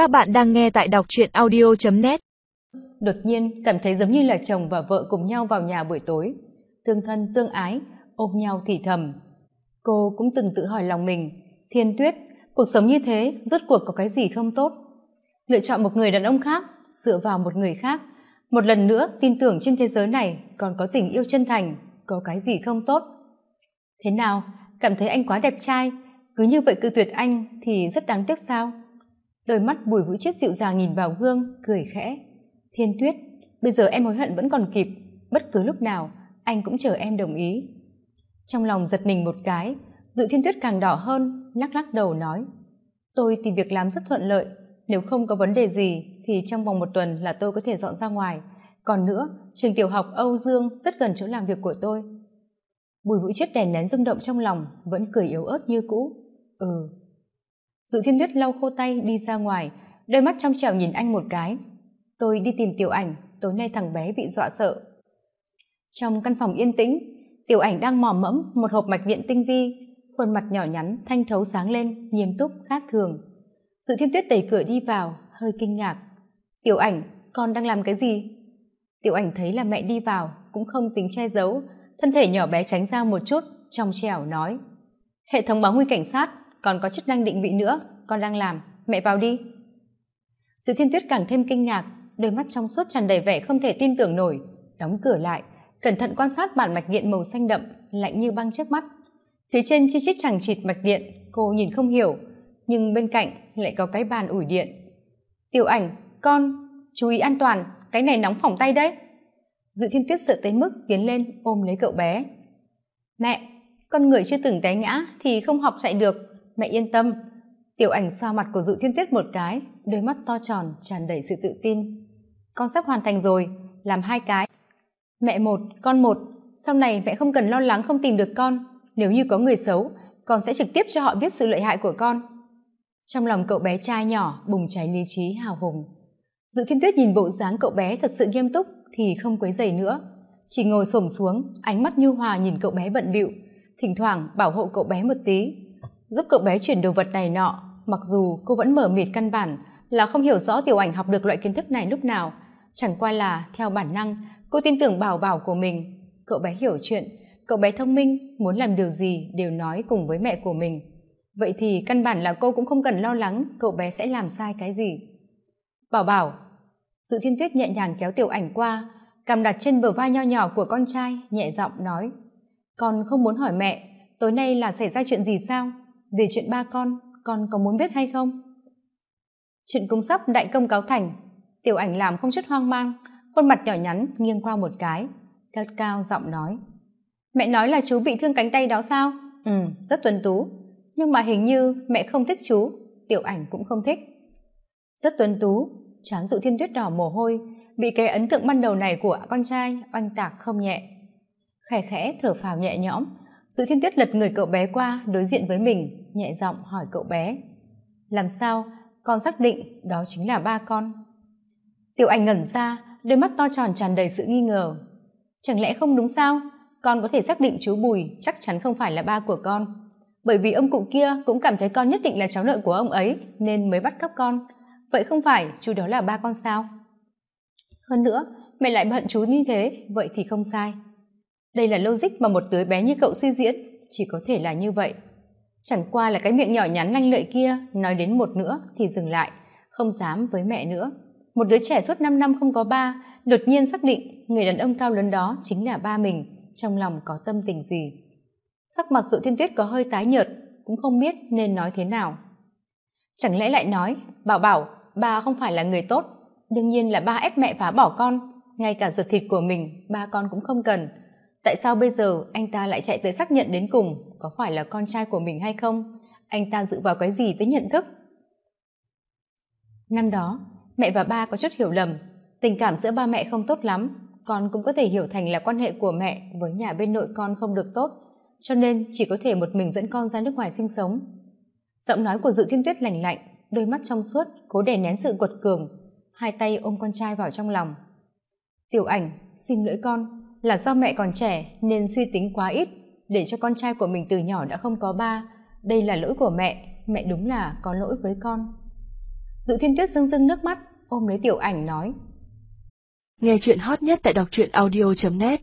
Các bạn đang nghe tại đọc truyện audio.net Đột nhiên cảm thấy giống như là chồng và vợ cùng nhau vào nhà buổi tối. Tương thân tương ái, ôm nhau thì thầm. Cô cũng từng tự hỏi lòng mình, thiên tuyết, cuộc sống như thế rốt cuộc có cái gì không tốt? Lựa chọn một người đàn ông khác, dựa vào một người khác. Một lần nữa tin tưởng trên thế giới này còn có tình yêu chân thành, có cái gì không tốt? Thế nào, cảm thấy anh quá đẹp trai, cứ như vậy cự tuyệt anh thì rất đáng tiếc sao? Đôi mắt bùi vũ chết dịu dàng nhìn vào gương, cười khẽ. Thiên tuyết, bây giờ em hối hận vẫn còn kịp. Bất cứ lúc nào, anh cũng chờ em đồng ý. Trong lòng giật mình một cái, dự thiên tuyết càng đỏ hơn, lắc lắc đầu nói, tôi tìm việc làm rất thuận lợi. Nếu không có vấn đề gì, thì trong vòng một tuần là tôi có thể dọn ra ngoài. Còn nữa, trường tiểu học âu dương rất gần chỗ làm việc của tôi. Bùi vũ chết đèn nén rung động trong lòng, vẫn cười yếu ớt như cũ. Ừ dự thiên tuyết lau khô tay đi ra ngoài, đôi mắt trong trẻo nhìn anh một cái. Tôi đi tìm tiểu ảnh, tối nay thằng bé bị dọa sợ. Trong căn phòng yên tĩnh, tiểu ảnh đang mò mẫm một hộp mạch điện tinh vi, khuôn mặt nhỏ nhắn, thanh thấu sáng lên, nghiêm túc, khác thường. Dự thiên tuyết đẩy cửa đi vào, hơi kinh ngạc. Tiểu ảnh, con đang làm cái gì? Tiểu ảnh thấy là mẹ đi vào, cũng không tính che giấu, thân thể nhỏ bé tránh ra một chút, trong trẻo nói. Hệ thống báo nguy cảnh sát còn có chức năng định vị nữa, con đang làm. Mẹ vào đi. Dự thiên tuyết càng thêm kinh ngạc, đôi mắt trong suốt tràn đầy vẻ không thể tin tưởng nổi. Đóng cửa lại, cẩn thận quan sát bản mạch điện màu xanh đậm, lạnh như băng trước mắt. Phía trên chi chít chẳng chịt mạch điện, cô nhìn không hiểu, nhưng bên cạnh lại có cái bàn ủi điện. Tiểu ảnh, con, chú ý an toàn, cái này nóng phỏng tay đấy. Dự thiên tuyết sợ tới mức tiến lên ôm lấy cậu bé. Mẹ, con người chưa từng té ngã thì không học chạy được mẹ yên tâm. Tiểu ảnh xoa mặt của dụ thiên tuyết một cái, đôi mắt to tròn, tràn đầy sự tự tin. Con sắp hoàn thành rồi, làm hai cái. Mẹ một, con một. Sau này mẹ không cần lo lắng, không tìm được con. Nếu như có người xấu, con sẽ trực tiếp cho họ biết sự lợi hại của con. Trong lòng cậu bé trai nhỏ, bùng cháy lý trí hào hùng. Dự thiên tuyết nhìn bộ dáng cậu bé thật sự nghiêm túc, thì không quấy dày nữa. Chỉ ngồi xổm xuống, ánh mắt nhu hòa nhìn cậu bé bận bịu. Thỉnh thoảng bảo hộ cậu bé một tí giúp cậu bé chuyển đồ vật này nọ. Mặc dù cô vẫn mở mịt căn bản là không hiểu rõ tiểu ảnh học được loại kiến thức này lúc nào. Chẳng qua là, theo bản năng, cô tin tưởng bảo bảo của mình. Cậu bé hiểu chuyện. Cậu bé thông minh, muốn làm điều gì đều nói cùng với mẹ của mình. Vậy thì căn bản là cô cũng không cần lo lắng cậu bé sẽ làm sai cái gì. Bảo bảo, dự thiên tuyết nhẹ nhàng kéo tiểu ảnh qua cầm đặt trên bờ vai nho nhỏ của con trai, nhẹ giọng nói, con không muốn hỏi mẹ, tối nay là xảy ra chuyện gì sao? Về chuyện ba con con có muốn biết hay không? Chuyện cung sắp đại công cáo thành, tiểu ảnh làm không chút hoang mang, khuôn mặt nhỏ nhắn nghiêng qua một cái cao cao giọng nói. Mẹ nói là chú bị thương cánh tay đó sao? Ừ rất tuấn tú. Nhưng mà hình như mẹ không thích chú, tiểu ảnh cũng không thích. Rất tuấn tú, chán dụ thiên tuyết đỏ mồ hôi, bị cái ấn tượng ban đầu này của con trai oanh tạc không nhẹ. Khẽ khẽ thở phào nhẹ nhõm dự thiên tuyết lật người cậu bé qua đối diện với mình nhẹ giọng hỏi cậu bé. Làm sao? Con xác định đó chính là ba con. Tiểu anh ngẩn ra, đôi mắt to tròn tràn đầy sự nghi ngờ. Chẳng lẽ không đúng sao? Con có thể xác định chú bùi chắc chắn không phải là ba của con. Bởi vì ông cụ kia cũng cảm thấy con nhất định là cháu nội của ông ấy nên mới bắt cóc con. Vậy không phải chú đó là ba con sao? Hơn nữa, mẹ lại bận chú như thế, vậy thì không sai. Đây là logic mà một đứa bé như cậu suy diễn, chỉ có thể là như vậy chẳng qua là cái miệng nhỏ nhắn lanh lợi kia, nói đến một nữa thì dừng lại, không dám với mẹ nữa. Một đứa trẻ suốt năm năm không có ba, đột nhiên xác định người đàn ông cao lớn đó chính là ba mình, trong lòng có tâm tình gì. Sắc mặt dự thiên tuyết có hơi tái nhợt, cũng không biết nên nói thế nào. Chẳng lẽ lại nói, bảo bảo, ba không phải là người tốt, đương nhiên là ba ép mẹ phá bỏ con, ngay cả ruột thịt của mình ba con cũng không cần. Tại sao bây giờ anh ta lại chạy tới xác nhận đến cùng? Có phải là con trai của mình hay không? Anh ta dựa vào cái gì tới nhận thức? Năm đó, mẹ và ba có chút hiểu lầm. Tình cảm giữa ba mẹ không tốt lắm. Con cũng có thể hiểu thành là quan hệ của mẹ với nhà bên nội con không được tốt. Cho nên chỉ có thể một mình dẫn con ra nước ngoài sinh sống. Giọng nói của dự thiên tuyết lành lạnh, đôi mắt trong suốt, cố đè nén sự quật cường. Hai tay ôm con trai vào trong lòng. Tiểu ảnh, xin lỗi con, là do mẹ còn trẻ nên suy tính quá ít để cho con trai của mình từ nhỏ đã không có ba. Đây là lỗi của mẹ mẹ đúng là có lỗi với con. Dụ thiên tuyết rưng rưng nước mắt, ôm lấy tiểu ảnh nói. Nghe chuyện hot nhất tại đọc truyện audio net.